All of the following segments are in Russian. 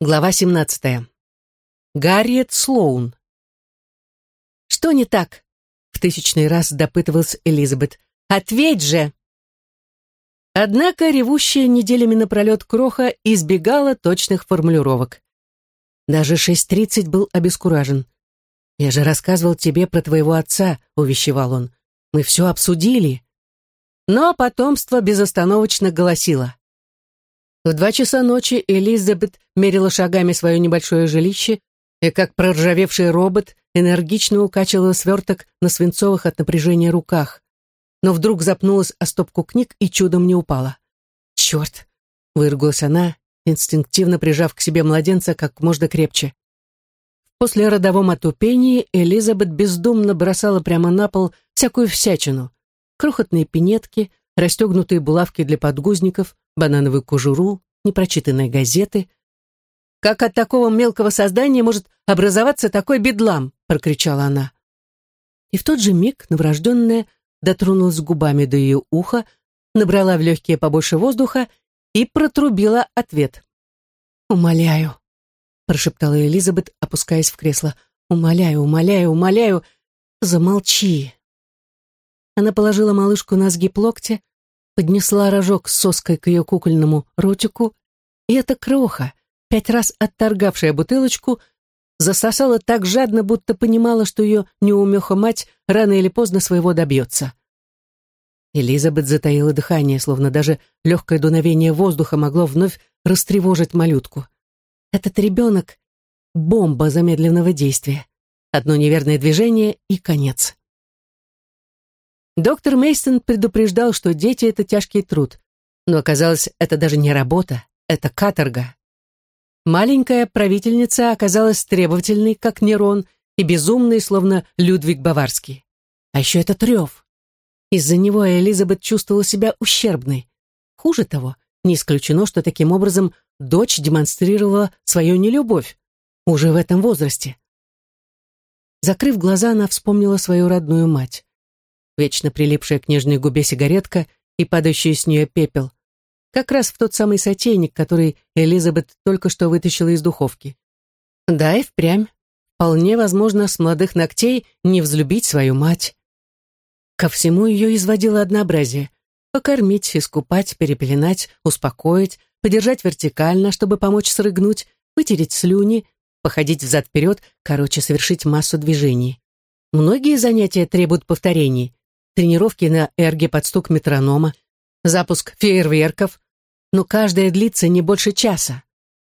Глава 17. Гарриет Слоун. «Что не так?» — в тысячный раз допытывалась Элизабет. «Ответь же!» Однако ревущая неделями напролет Кроха избегала точных формулировок. Даже 6.30 был обескуражен. «Я же рассказывал тебе про твоего отца», — увещевал он. «Мы все обсудили». Но потомство безостановочно голосило. В два часа ночи Элизабет мерила шагами свое небольшое жилище и, как проржавевший робот, энергично укачивала сверток на свинцовых от напряжения руках. Но вдруг запнулась о стопку книг и чудом не упала. «Черт!» — выругалась она, инстинктивно прижав к себе младенца как можно крепче. После родовом отупении Элизабет бездумно бросала прямо на пол всякую всячину. Крохотные пинетки, расстегнутые булавки для подгузников, банановую кожуру, непрочитанные газеты. «Как от такого мелкого создания может образоваться такой бедлам?» — прокричала она. И в тот же миг новорожденная дотронулась губами до ее уха, набрала в легкие побольше воздуха и протрубила ответ. «Умоляю», — прошептала Элизабет, опускаясь в кресло. «Умоляю, умоляю, умоляю, замолчи». Она положила малышку на сгиб локтя, поднесла рожок с соской к ее кукольному ротику, и эта кроха, пять раз отторгавшая бутылочку, засосала так жадно, будто понимала, что ее неумеха мать рано или поздно своего добьется. Элизабет затаила дыхание, словно даже легкое дуновение воздуха могло вновь растревожить малютку. Этот ребенок — бомба замедленного действия. Одно неверное движение — и конец. Доктор Мейсон предупреждал, что дети — это тяжкий труд. Но оказалось, это даже не работа, это каторга. Маленькая правительница оказалась требовательной, как Нерон, и безумной, словно Людвиг Баварский. А еще этот рев. Из-за него Элизабет чувствовала себя ущербной. Хуже того, не исключено, что таким образом дочь демонстрировала свою нелюбовь, уже в этом возрасте. Закрыв глаза, она вспомнила свою родную мать вечно прилипшая к нежной губе сигаретка и падающий с нее пепел. Как раз в тот самый сотейник, который Элизабет только что вытащила из духовки. Да, и впрямь. Вполне возможно, с молодых ногтей не взлюбить свою мать. Ко всему ее изводило однообразие. Покормить, искупать, перепеленать, успокоить, подержать вертикально, чтобы помочь срыгнуть, вытереть слюни, походить взад-вперед, короче, совершить массу движений. Многие занятия требуют повторений, тренировки на эрге под стук метронома, запуск фейерверков, но каждая длится не больше часа.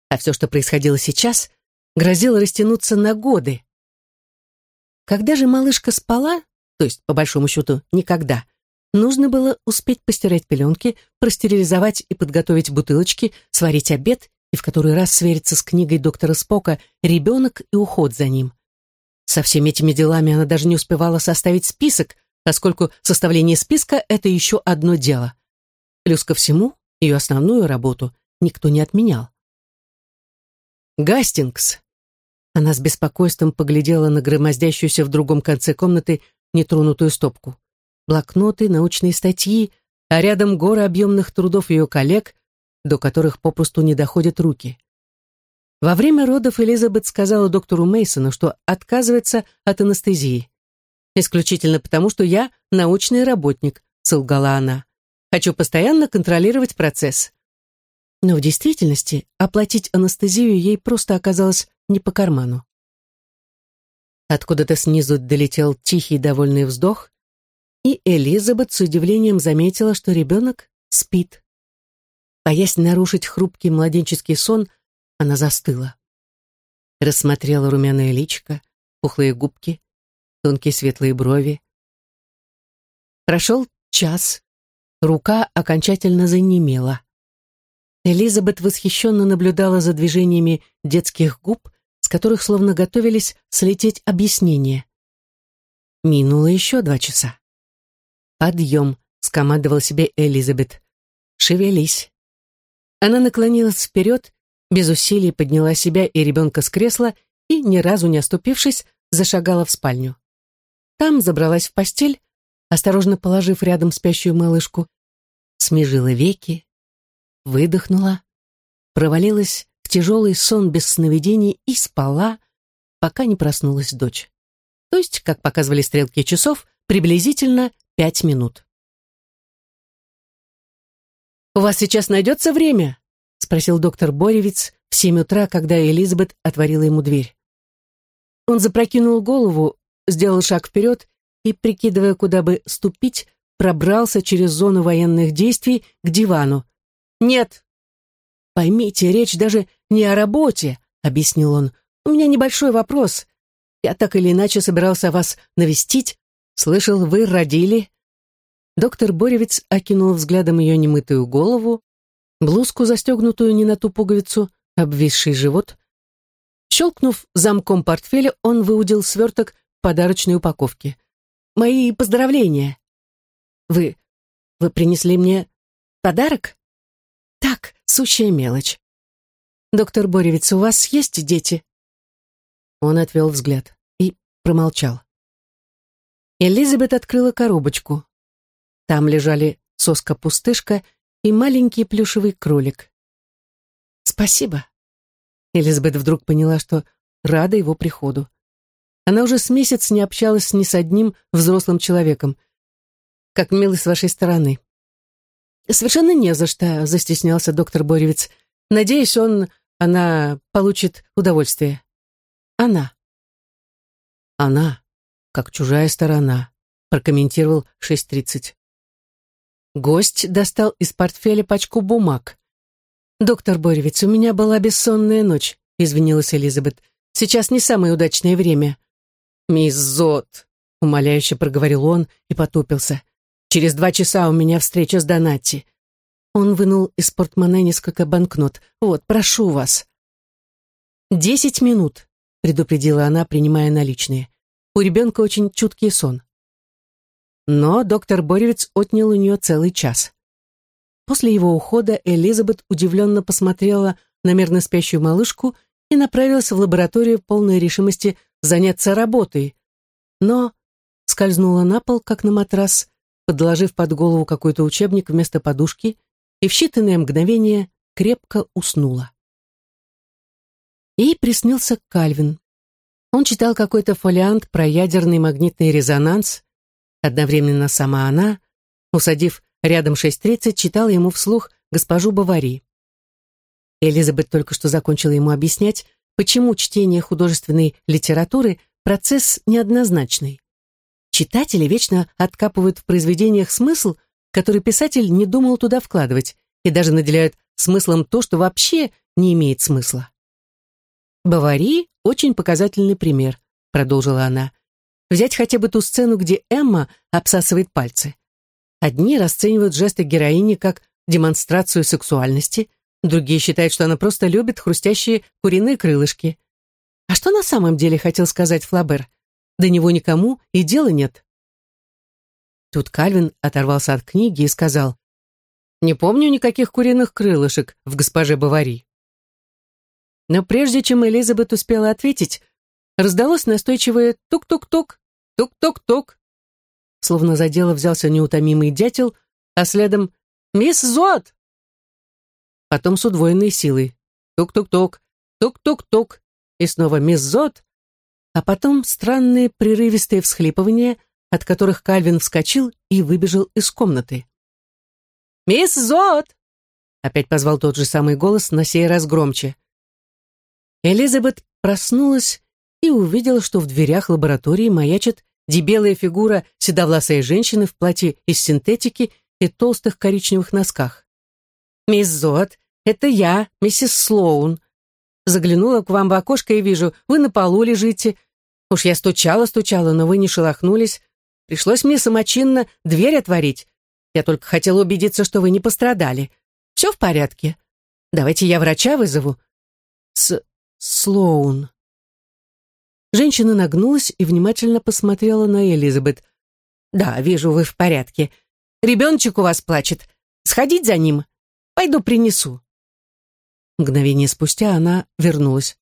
А все, что происходило сейчас, грозило растянуться на годы. Когда же малышка спала, то есть, по большому счету, никогда, нужно было успеть постирать пеленки, простерилизовать и подготовить бутылочки, сварить обед и в который раз свериться с книгой доктора Спока «Ребенок и уход за ним». Со всеми этими делами она даже не успевала составить список, поскольку составление списка — это еще одно дело. Плюс ко всему, ее основную работу никто не отменял. «Гастингс!» Она с беспокойством поглядела на громоздящуюся в другом конце комнаты нетронутую стопку. Блокноты, научные статьи, а рядом горы объемных трудов ее коллег, до которых попросту не доходят руки. Во время родов Элизабет сказала доктору Мейсону, что отказывается от анестезии. Исключительно потому, что я научный работник, солгала она. Хочу постоянно контролировать процесс. Но в действительности оплатить анестезию ей просто оказалось не по карману. Откуда-то снизу долетел тихий довольный вздох, и Элизабет с удивлением заметила, что ребенок спит. Боясь нарушить хрупкий младенческий сон, она застыла. Рассмотрела румяное личико, пухлые губки, тонкие светлые брови. Прошел час. Рука окончательно занемела. Элизабет восхищенно наблюдала за движениями детских губ, с которых словно готовились слететь объяснения. Минуло еще два часа. «Подъем», — скомандовал себе Элизабет. «Шевелись». Она наклонилась вперед, без усилий подняла себя и ребенка с кресла и, ни разу не оступившись, зашагала в спальню. Там забралась в постель, осторожно положив рядом спящую малышку, смежила веки, выдохнула, провалилась в тяжелый сон без сновидений и спала, пока не проснулась дочь. То есть, как показывали стрелки часов, приблизительно пять минут. «У вас сейчас найдется время?» — спросил доктор Боревец в семь утра, когда Элизабет отворила ему дверь. Он запрокинул голову, сделал шаг вперед и, прикидывая, куда бы ступить, пробрался через зону военных действий к дивану. «Нет!» «Поймите, речь даже не о работе», — объяснил он. «У меня небольшой вопрос. Я так или иначе собирался вас навестить. Слышал, вы родили?» Доктор Боревец окинул взглядом ее немытую голову, блузку, застегнутую не на ту пуговицу, обвисший живот. Щелкнув замком портфеля, он выудил сверток подарочной упаковки. «Мои поздравления!» «Вы... вы принесли мне подарок?» «Так, сущая мелочь. Доктор Боревец, у вас есть дети?» Он отвел взгляд и промолчал. Элизабет открыла коробочку. Там лежали соска-пустышка и маленький плюшевый кролик. «Спасибо». Элизабет вдруг поняла, что рада его приходу. Она уже с месяц не общалась ни с одним взрослым человеком. «Как мило с вашей стороны». «Совершенно не за что», — застеснялся доктор Боревец. «Надеюсь, он, она получит удовольствие». «Она». «Она, как чужая сторона», — прокомментировал 6.30. Гость достал из портфеля пачку бумаг. «Доктор Боревец, у меня была бессонная ночь», — извинилась Элизабет. «Сейчас не самое удачное время». «Мисс Зот», — умоляюще проговорил он и потупился. «Через два часа у меня встреча с Донатти». Он вынул из портмоне несколько банкнот. «Вот, прошу вас». «Десять минут», — предупредила она, принимая наличные. «У ребенка очень чуткий сон». Но доктор Боревец отнял у нее целый час. После его ухода Элизабет удивленно посмотрела на мерно спящую малышку и направилась в лабораторию полной решимости заняться работой. Но скользнула на пол, как на матрас, подложив под голову какой-то учебник вместо подушки, и в считанные мгновения крепко уснула. Ей приснился Кальвин. Он читал какой-то фолиант про ядерный магнитный резонанс, Одновременно сама она, усадив рядом 6.30, читала ему вслух госпожу Бавари. Элизабет только что закончила ему объяснять, почему чтение художественной литературы – процесс неоднозначный. Читатели вечно откапывают в произведениях смысл, который писатель не думал туда вкладывать, и даже наделяют смыслом то, что вообще не имеет смысла. «Бавари – очень показательный пример», – продолжила она. Взять хотя бы ту сцену, где Эмма обсасывает пальцы. Одни расценивают жесты героини как демонстрацию сексуальности, другие считают, что она просто любит хрустящие куриные крылышки. А что на самом деле хотел сказать Флабер? До него никому и дела нет. Тут Кальвин оторвался от книги и сказал, «Не помню никаких куриных крылышек в госпоже Бавари». Но прежде чем Элизабет успела ответить, раздалось настойчивое тук-тук-тук, тук-тук-тук. Словно за дело взялся неутомимый дятел, а следом «Мисс Зод!» Потом с удвоенной силой тук-тук-тук, тук-тук-тук, и снова «Мисс Зод!» а потом странные прерывистые всхлипывания, от которых Кальвин вскочил и выбежал из комнаты. «Мисс Зод!» Опять позвал тот же самый голос, на сей раз громче. Элизабет проснулась и увидела, что в дверях лаборатории маячит дебелая фигура седовласой женщины в платье из синтетики и толстых коричневых носках. «Мисс Зот, это я, миссис Слоун. Заглянула к вам в окошко и вижу, вы на полу лежите. Уж я стучала-стучала, но вы не шелохнулись. Пришлось мне самочинно дверь отворить. Я только хотела убедиться, что вы не пострадали. Все в порядке. Давайте я врача вызову». «С... Слоун», Женщина нагнулась и внимательно посмотрела на Элизабет. «Да, вижу, вы в порядке. Ребеночек у вас плачет. Сходить за ним? Пойду принесу». Мгновение спустя она вернулась.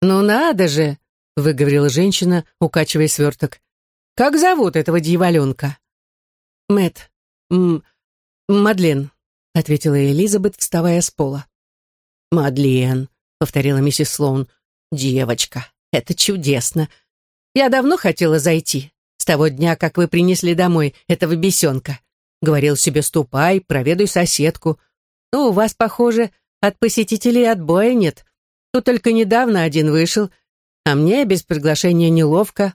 «Ну надо же!» — выговорила женщина, укачивая сверток. «Как зовут этого дьяволенка?» «Мэтт. Мадлен», — ответила Элизабет, вставая с пола. «Мадлен», — повторила миссис Слоун. «Девочка, это чудесно. Я давно хотела зайти, с того дня, как вы принесли домой этого бесенка. Говорил себе, ступай, проведай соседку. Но у вас, похоже, от посетителей отбоя нет. Тут только недавно один вышел, а мне без приглашения неловко».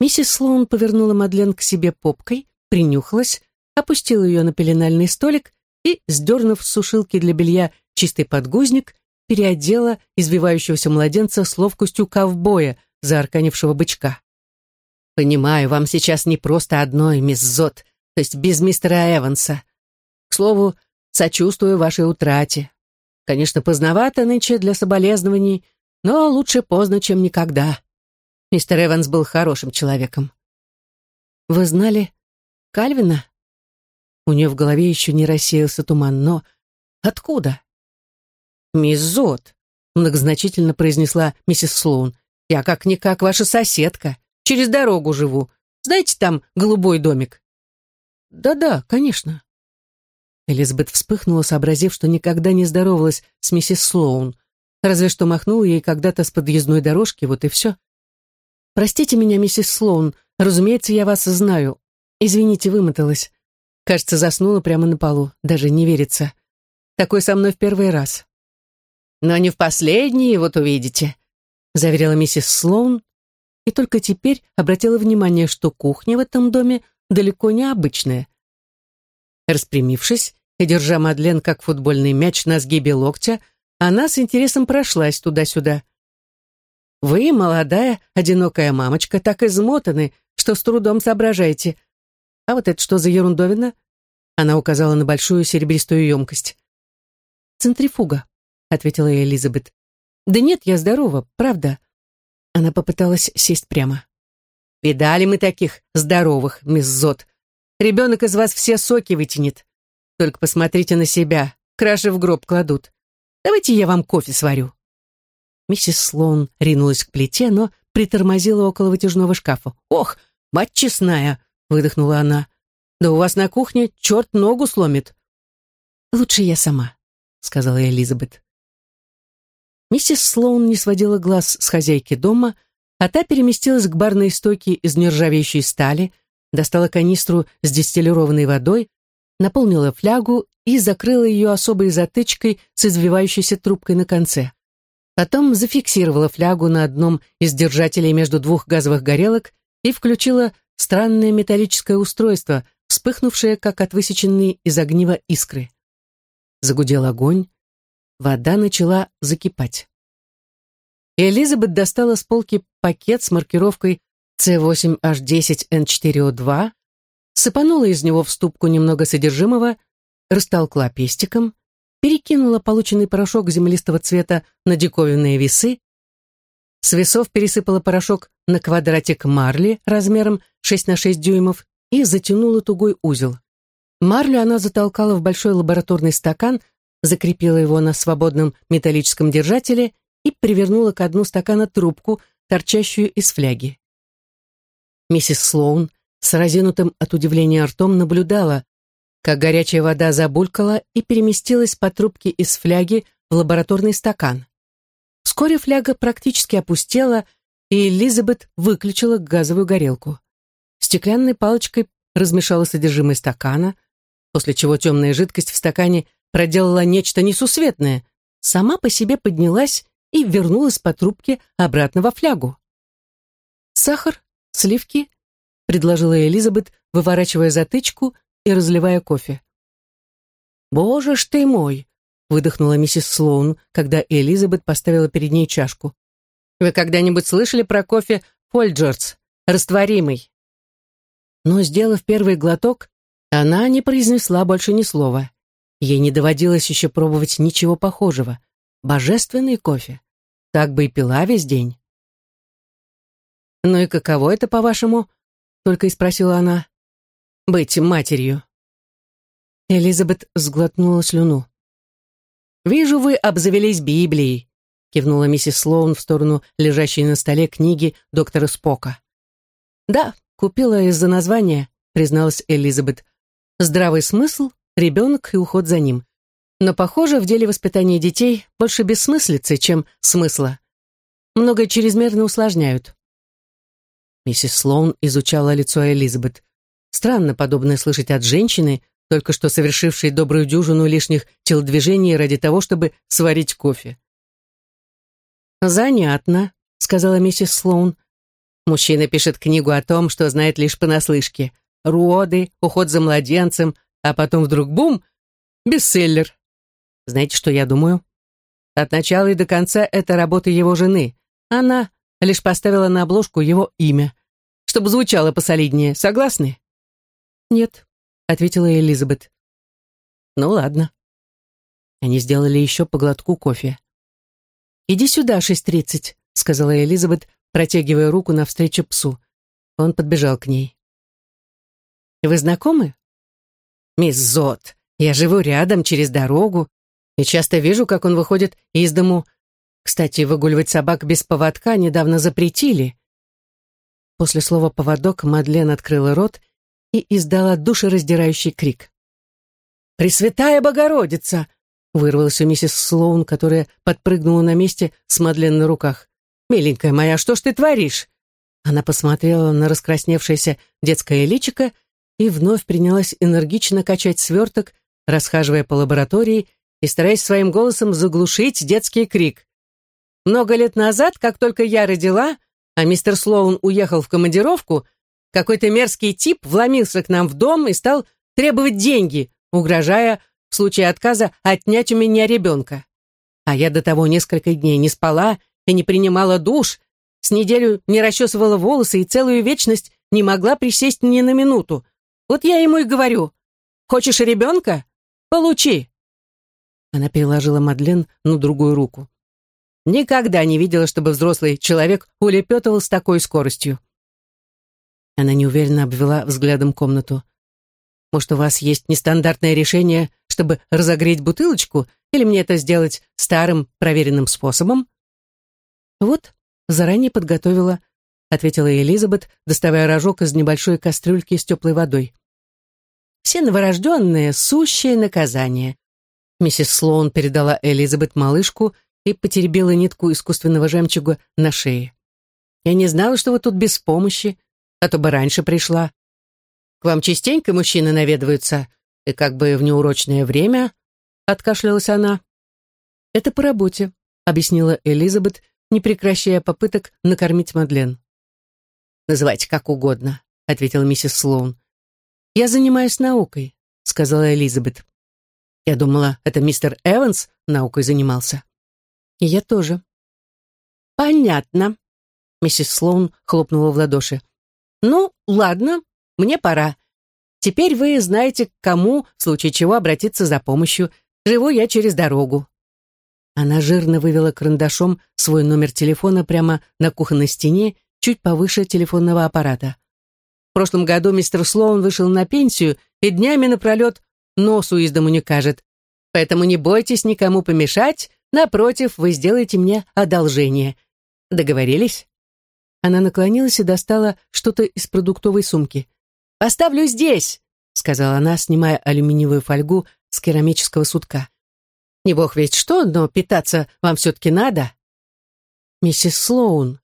Миссис Слоун повернула Мадлен к себе попкой, принюхалась, опустила ее на пеленальный столик и, сдернув с сушилки для белья чистый подгузник, переодела извивающегося младенца с ловкостью ковбоя, заарканившего бычка. «Понимаю, вам сейчас не просто одной, мисс Зот, то есть без мистера Эванса. К слову, сочувствую вашей утрате. Конечно, поздновато нынче для соболезнований, но лучше поздно, чем никогда. Мистер Эванс был хорошим человеком». «Вы знали Кальвина?» У нее в голове еще не рассеялся туман, но откуда? «Мисс Зот», — многозначительно произнесла миссис Слоун, «я как-никак ваша соседка, через дорогу живу. Знаете, там голубой домик?» «Да-да, конечно». Элизабет вспыхнула, сообразив, что никогда не здоровалась с миссис Слоун, разве что махнула ей когда-то с подъездной дорожки, вот и все. «Простите меня, миссис Слоун, разумеется, я вас знаю. Извините, вымоталась. Кажется, заснула прямо на полу, даже не верится. Такой со мной в первый раз. «Но не в последний, вот увидите», — заверила миссис Слоун, и только теперь обратила внимание, что кухня в этом доме далеко не обычная. Распрямившись и держа Мадлен как футбольный мяч на сгибе локтя, она с интересом прошлась туда-сюда. «Вы, молодая, одинокая мамочка, так измотаны, что с трудом соображаете. А вот это что за ерундовина?» Она указала на большую серебристую емкость. «Центрифуга», — ответила Элизабет. «Да нет, я здорова, правда». Она попыталась сесть прямо. «Видали мы таких здоровых, мисс Зот. Ребенок из вас все соки вытянет. Только посмотрите на себя, краши в гроб кладут. Давайте я вам кофе сварю». Миссис Слоун ринулась к плите, но притормозила около вытяжного шкафа. «Ох, мать честная!» — выдохнула она. «Да у вас на кухне черт ногу сломит». «Лучше я сама», — сказала Элизабет. Миссис Слоун не сводила глаз с хозяйки дома, а та переместилась к барной стойке из нержавеющей стали, достала канистру с дистиллированной водой, наполнила флягу и закрыла ее особой затычкой с извивающейся трубкой на конце. Потом зафиксировала флягу на одном из держателей между двух газовых горелок и включила странное металлическое устройство, вспыхнувшее, как от высеченной из огнива искры. Загудел огонь, вода начала закипать. Элизабет достала с полки пакет с маркировкой C8H10N4O2, сыпанула из него в ступку немного содержимого, растолкла пестиком, перекинула полученный порошок землистого цвета на диковинные весы, с весов пересыпала порошок на квадратик марли размером 6 на 6 дюймов и затянула тугой узел. Марлю она затолкала в большой лабораторный стакан, закрепила его на свободном металлическом держателе и привернула к дну стакана трубку, торчащую из фляги. Миссис Слоун с разинутым от удивления ртом наблюдала, как горячая вода забулькала и переместилась по трубке из фляги в лабораторный стакан. Вскоре фляга практически опустела, и Элизабет выключила газовую горелку. Стеклянной палочкой размешала содержимое стакана, после чего темная жидкость в стакане проделала нечто несусветное, сама по себе поднялась и вернулась по трубке обратно во флягу. «Сахар? Сливки?» — предложила Элизабет, выворачивая затычку и разливая кофе. «Боже ж ты мой!» — выдохнула миссис Слоун, когда Элизабет поставила перед ней чашку. «Вы когда-нибудь слышали про кофе Фольджерс, растворимый?» Но, сделав первый глоток, она не произнесла больше ни слова. Ей не доводилось еще пробовать ничего похожего. Божественный кофе. Так бы и пила весь день. «Ну и каково это, по-вашему?» — только и спросила она. «Быть матерью». Элизабет сглотнула слюну. «Вижу, вы обзавелись Библией», — кивнула миссис Слоун в сторону лежащей на столе книги доктора Спока. «Да, купила из-за названия», — призналась Элизабет. «Здравый смысл, ребенок и уход за ним. Но, похоже, в деле воспитания детей больше бессмыслицы, чем смысла. Многое чрезмерно усложняют. Миссис Слоун изучала лицо Элизабет. Странно подобное слышать от женщины, только что совершившей добрую дюжину лишних телодвижений ради того, чтобы сварить кофе. «Занятно», — сказала миссис Слоун. Мужчина пишет книгу о том, что знает лишь понаслышке. Роды, уход за младенцем, а потом вдруг бум — бестселлер. Знаете, что я думаю? От начала и до конца это работа его жены. Она лишь поставила на обложку его имя, чтобы звучало посолиднее. Согласны? Нет, ответила Элизабет. Ну ладно. Они сделали еще по глотку кофе. «Иди сюда, шесть тридцать», — сказала Элизабет, протягивая руку навстречу псу. Он подбежал к ней. «Вы знакомы?» «Мисс Зот, я живу рядом, через дорогу, и часто вижу, как он выходит из дому. Кстати, выгуливать собак без поводка недавно запретили». После слова «поводок» Мадлен открыла рот и издала душераздирающий крик. «Пресвятая Богородица!» вырвалась у миссис Слоун, которая подпрыгнула на месте с Мадлен на руках. «Миленькая моя, что ж ты творишь?» Она посмотрела на раскрасневшееся детское личико и вновь принялась энергично качать сверток, расхаживая по лаборатории и стараясь своим голосом заглушить детский крик. «Много лет назад, как только я родила, а мистер Слоун уехал в командировку, какой-то мерзкий тип вломился к нам в дом и стал требовать деньги, угрожая в случае отказа отнять у меня ребенка. А я до того несколько дней не спала и не принимала душ, с неделю не расчесывала волосы и целую вечность не могла присесть ни на минуту. Вот я ему и говорю, хочешь ребенка? Получи. Она переложила Мадлен на другую руку. Никогда не видела, чтобы взрослый человек улепетывал с такой скоростью. Она неуверенно обвела взглядом комнату. «Может, у вас есть нестандартное решение, чтобы разогреть бутылочку, или мне это сделать старым проверенным способом?» «Вот, заранее подготовила», — ответила Элизабет, доставая рожок из небольшой кастрюльки с теплой водой. «Все новорожденные — сущее наказание». Миссис Слоун передала Элизабет малышку и потеребила нитку искусственного жемчуга на шее. «Я не знала, что вы тут без помощи, а то бы раньше пришла. К вам частенько мужчины наведываются, и как бы в неурочное время», — откашлялась она. «Это по работе», — объяснила Элизабет, не прекращая попыток накормить Мадлен. «Называйте как угодно», — ответила миссис Слоун. «Я занимаюсь наукой», — сказала Элизабет. «Я думала, это мистер Эванс наукой занимался». «И я тоже». «Понятно», — миссис Слоун хлопнула в ладоши. «Ну, ладно, мне пора. Теперь вы знаете, к кому, в случае чего, обратиться за помощью. Живу я через дорогу». Она жирно вывела карандашом свой номер телефона прямо на кухонной стене, чуть повыше телефонного аппарата. В прошлом году мистер Слоун вышел на пенсию и днями напролет носу из дому не кажет. Поэтому не бойтесь никому помешать, напротив, вы сделаете мне одолжение. Договорились?» Она наклонилась и достала что-то из продуктовой сумки. «Поставлю здесь», — сказала она, снимая алюминиевую фольгу с керамического сутка. Не бог ведь что, но питаться вам все-таки надо. Миссис Слоун,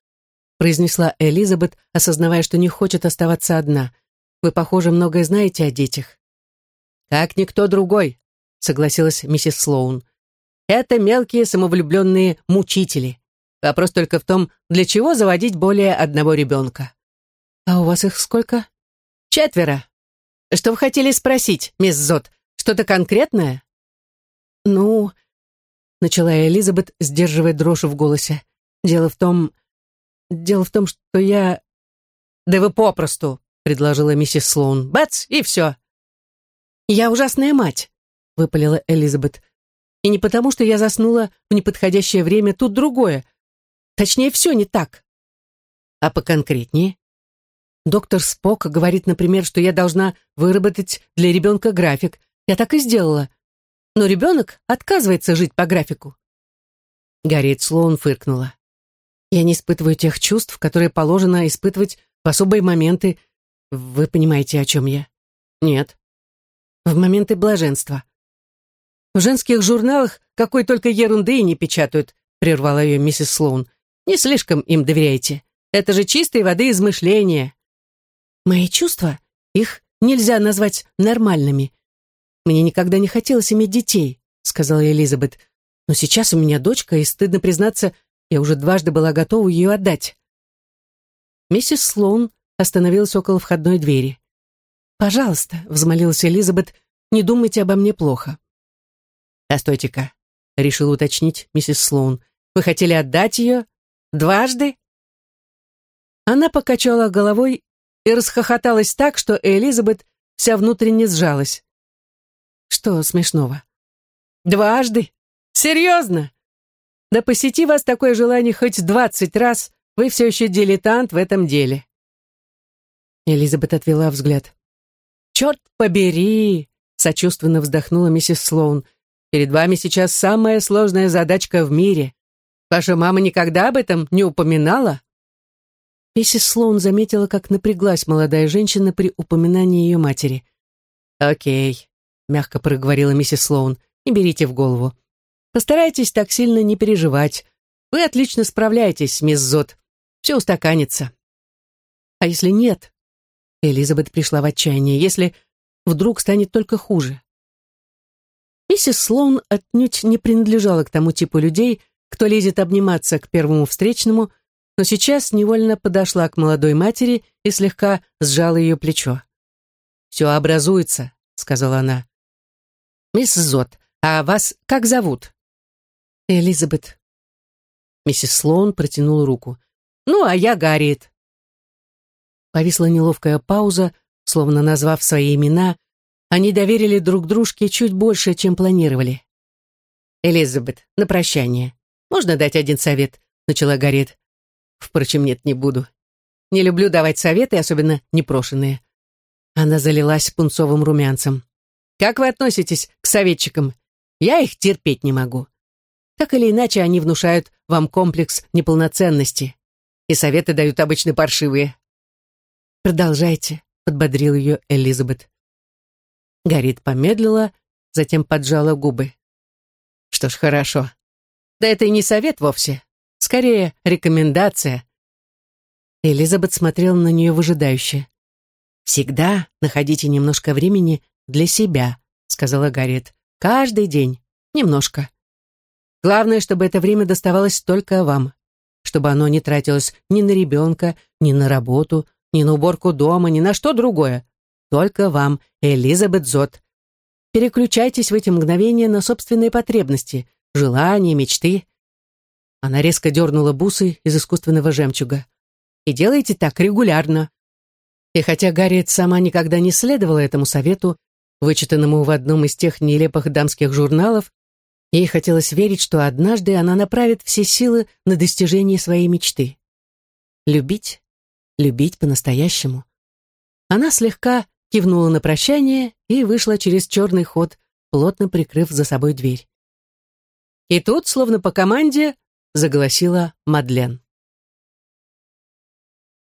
произнесла Элизабет, осознавая, что не хочет оставаться одна. Вы, похоже, многое знаете о детях. Как никто другой, согласилась миссис Слоун. Это мелкие самовлюбленные мучители. Вопрос только в том, для чего заводить более одного ребенка. А у вас их сколько? Четверо. Что вы хотели спросить, мисс Зот? Что-то конкретное? «Ну...» — начала Элизабет, сдерживая дрожь в голосе. «Дело в том... Дело в том, что я...» «Да вы попросту!» — предложила миссис Слоун. «Бац, и все!» «Я ужасная мать!» — выпалила Элизабет. «И не потому, что я заснула в неподходящее время, тут другое. Точнее, все не так. А поконкретнее?» Доктор Спок говорит, например, что я должна выработать для ребенка график. Я так и сделала но ребенок отказывается жить по графику. Гарриет Слоун фыркнула. Я не испытываю тех чувств, которые положено испытывать в особые моменты. Вы понимаете, о чем я? Нет. В моменты блаженства. В женских журналах какой только ерунды и не печатают, прервала ее миссис Слоун. Не слишком им доверяйте. Это же чистой воды измышления. Мои чувства, их нельзя назвать нормальными. Мне никогда не хотелось иметь детей, сказала Элизабет. Но сейчас у меня дочка, и, стыдно признаться, я уже дважды была готова ее отдать. Миссис Слоун остановилась около входной двери. «Пожалуйста», — взмолилась Элизабет, — «не думайте обо мне плохо». «Постойте-ка», — решил уточнить миссис Слоун. «Вы хотели отдать ее? Дважды?» Она покачала головой и расхохоталась так, что Элизабет вся внутренне сжалась. «Что смешного?» «Дважды? Серьезно? Да посети вас такое желание хоть двадцать раз, вы все еще дилетант в этом деле». Элизабет отвела взгляд. «Черт побери!» — сочувственно вздохнула миссис Слоун. «Перед вами сейчас самая сложная задачка в мире. Ваша мама никогда об этом не упоминала?» Миссис Слоун заметила, как напряглась молодая женщина при упоминании ее матери. «Окей», — мягко проговорила миссис Слоун, — «не берите в голову. Постарайтесь так сильно не переживать. Вы отлично справляетесь, мисс Зот. Все устаканится». «А если нет?» Элизабет пришла в отчаяние. «Если вдруг станет только хуже?» Миссис Слоун отнюдь не принадлежала к тому типу людей, кто лезет обниматься к первому встречному, но сейчас невольно подошла к молодой матери и слегка сжала ее плечо. «Все образуется», — сказала она. «Мисс Зот, а вас как зовут?» «Элизабет». Миссис Слоун протянула руку. «Ну, а я Гарриет». Повисла неловкая пауза, словно назвав свои имена, они доверили друг дружке чуть больше, чем планировали. «Элизабет, на прощание. Можно дать один совет?» — начала Гарриет. Впрочем, нет, не буду. Не люблю давать советы, особенно непрошенные. Она залилась пунцовым румянцем. Как вы относитесь к советчикам? Я их терпеть не могу. Так или иначе, они внушают вам комплекс неполноценности. И советы дают обычно паршивые. Продолжайте, подбодрил ее Элизабет. Гарит помедлила, затем поджала губы. Что ж, хорошо. Да это и не совет вовсе. Скорее, рекомендация. Элизабет смотрела на нее выжидающе. «Всегда находите немножко времени для себя», — сказала Гарриет. «Каждый день. Немножко. Главное, чтобы это время доставалось только вам, чтобы оно не тратилось ни на ребенка, ни на работу, ни на уборку дома, ни на что другое. Только вам, Элизабет Зот. Переключайтесь в эти мгновения на собственные потребности, желания, мечты. Она резко дернула бусы из искусственного жемчуга. «И делайте так регулярно». И хотя Гарриет сама никогда не следовала этому совету, вычитанному в одном из тех нелепых дамских журналов, ей хотелось верить, что однажды она направит все силы на достижение своей мечты. Любить, любить по-настоящему. Она слегка кивнула на прощание и вышла через черный ход, плотно прикрыв за собой дверь. И тут, словно по команде, заголосила Мадлен.